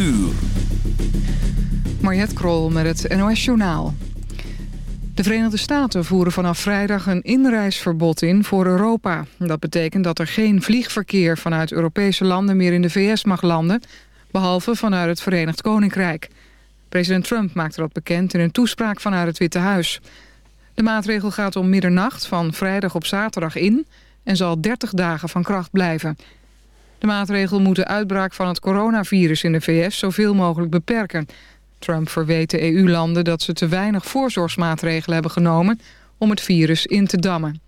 uur. Mariette Krol met het NOS Journaal. De Verenigde Staten voeren vanaf vrijdag een inreisverbod in voor Europa. Dat betekent dat er geen vliegverkeer vanuit Europese landen meer in de VS mag landen... behalve vanuit het Verenigd Koninkrijk. President Trump maakte dat bekend in een toespraak vanuit het Witte Huis. De maatregel gaat om middernacht van vrijdag op zaterdag in... en zal 30 dagen van kracht blijven. De maatregel moet de uitbraak van het coronavirus in de VS zoveel mogelijk beperken... Trump verweet de EU-landen dat ze te weinig voorzorgsmaatregelen hebben genomen om het virus in te dammen.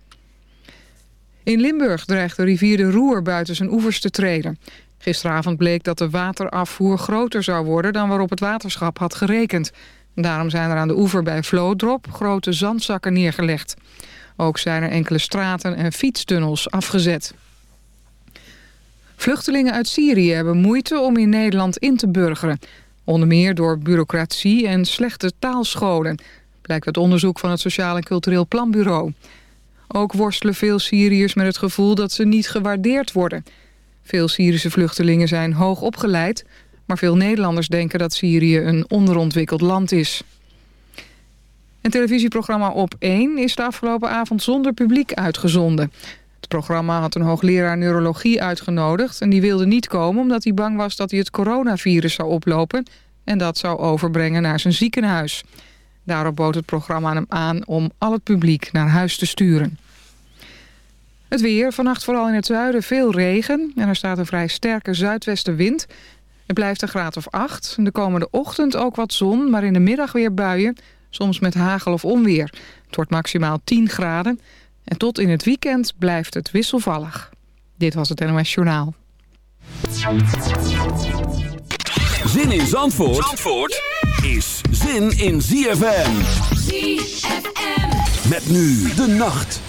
In Limburg dreigt de rivier de Roer buiten zijn oevers te treden. Gisteravond bleek dat de waterafvoer groter zou worden dan waarop het waterschap had gerekend. Daarom zijn er aan de oever bij Vlodrop grote zandzakken neergelegd. Ook zijn er enkele straten en fietstunnels afgezet. Vluchtelingen uit Syrië hebben moeite om in Nederland in te burgeren. Onder meer door bureaucratie en slechte taalscholen... blijkt uit onderzoek van het Sociaal en Cultureel Planbureau. Ook worstelen veel Syriërs met het gevoel dat ze niet gewaardeerd worden. Veel Syrische vluchtelingen zijn hoog opgeleid... maar veel Nederlanders denken dat Syrië een onderontwikkeld land is. Een televisieprogramma Op 1 is de afgelopen avond zonder publiek uitgezonden. Het programma had een hoogleraar neurologie uitgenodigd... en die wilde niet komen omdat hij bang was dat hij het coronavirus zou oplopen... en dat zou overbrengen naar zijn ziekenhuis. Daarop bood het programma hem aan om al het publiek naar huis te sturen. Het weer, vannacht vooral in het zuiden veel regen... en er staat een vrij sterke zuidwestenwind. Het blijft een graad of acht. De komende ochtend ook wat zon, maar in de middag weer buien... soms met hagel of onweer. Het wordt maximaal 10 graden... En tot in het weekend blijft het wisselvallig. Dit was het NOS Journaal. Zin in Zandvoort, Zandvoort is zin in ZFM. ZFM. Met nu de nacht.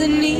the need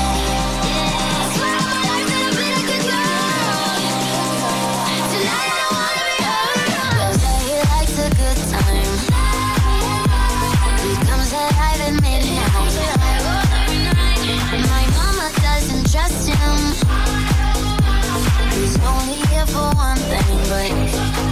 here for one thing, but.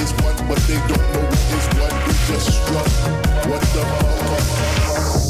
is what, but they don't know what is what. We just struck. What the fuck?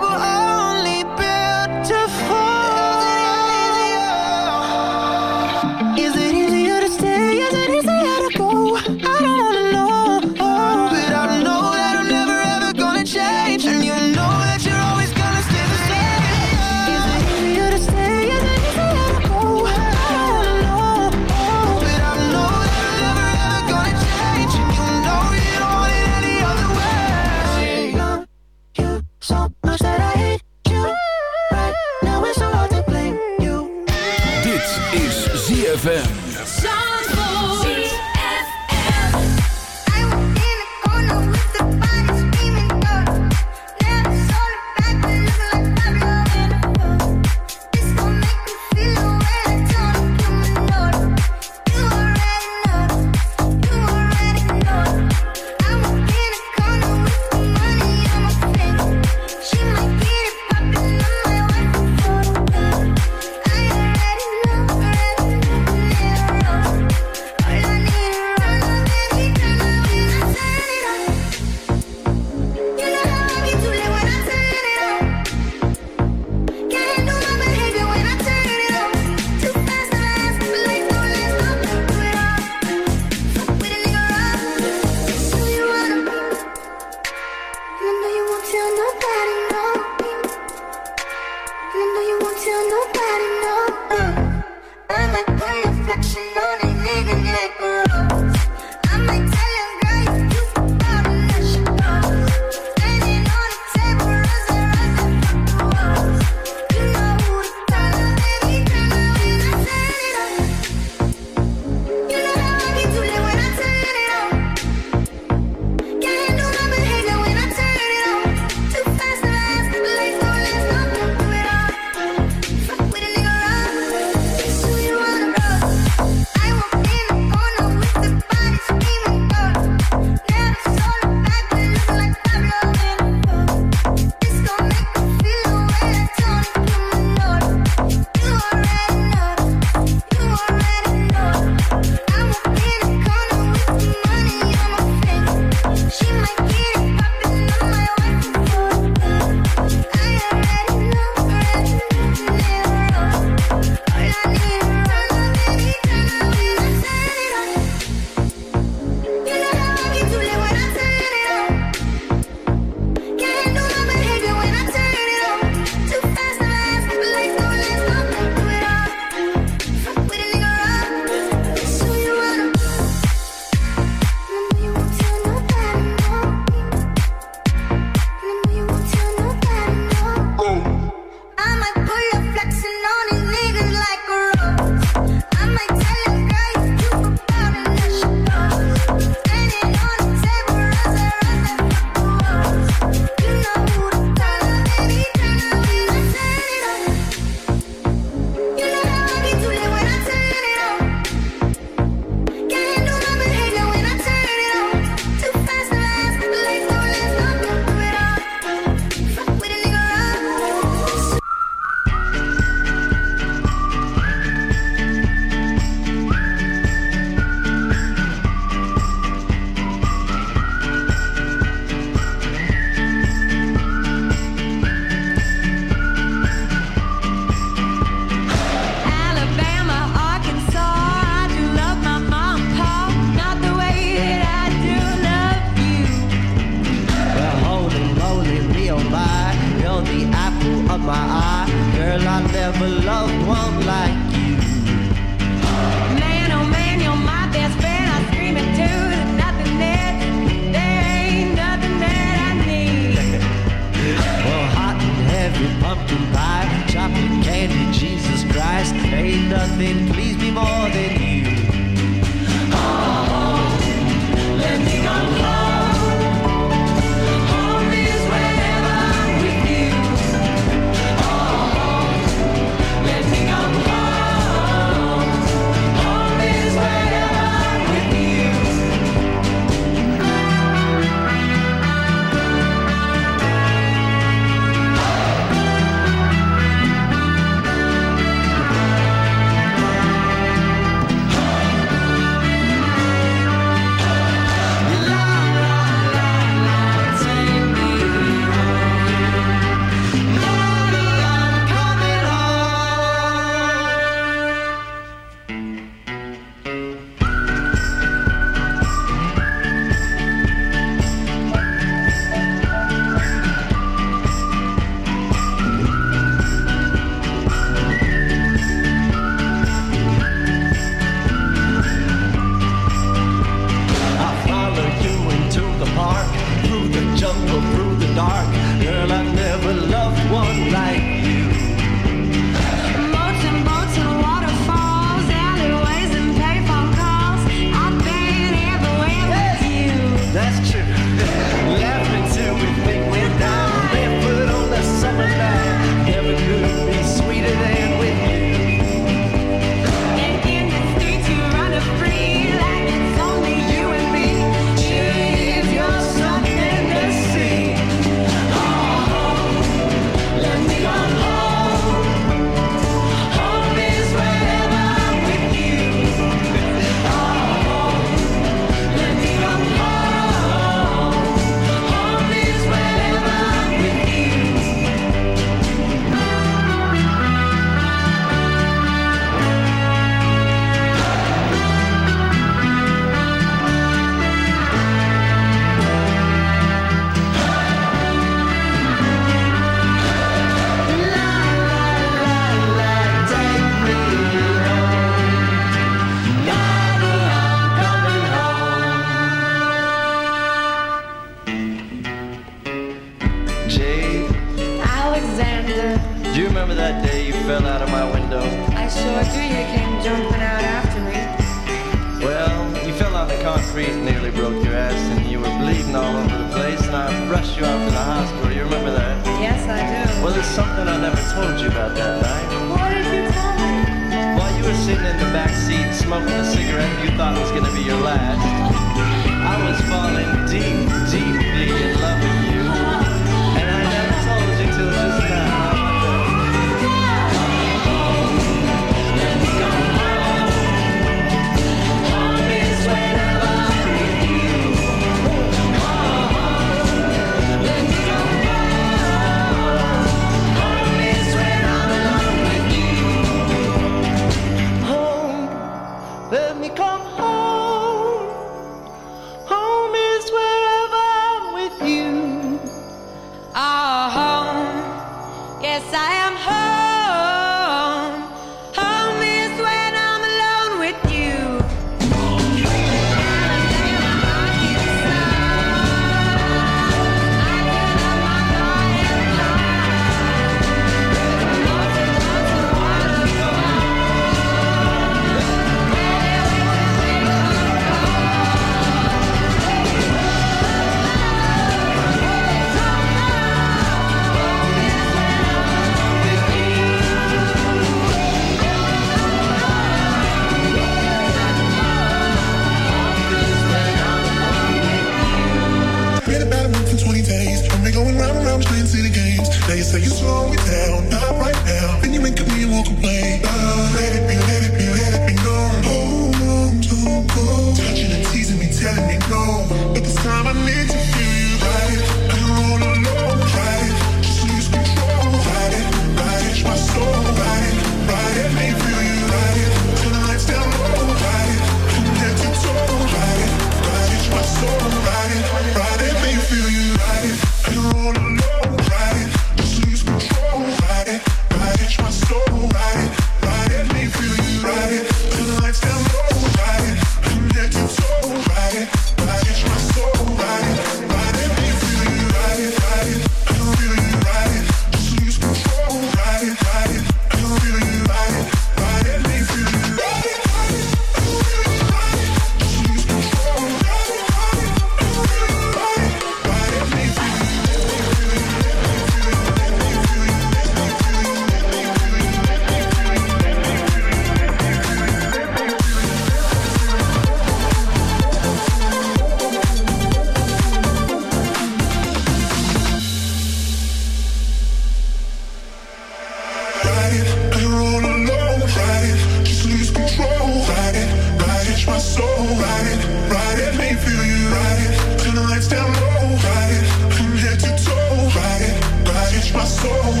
soul.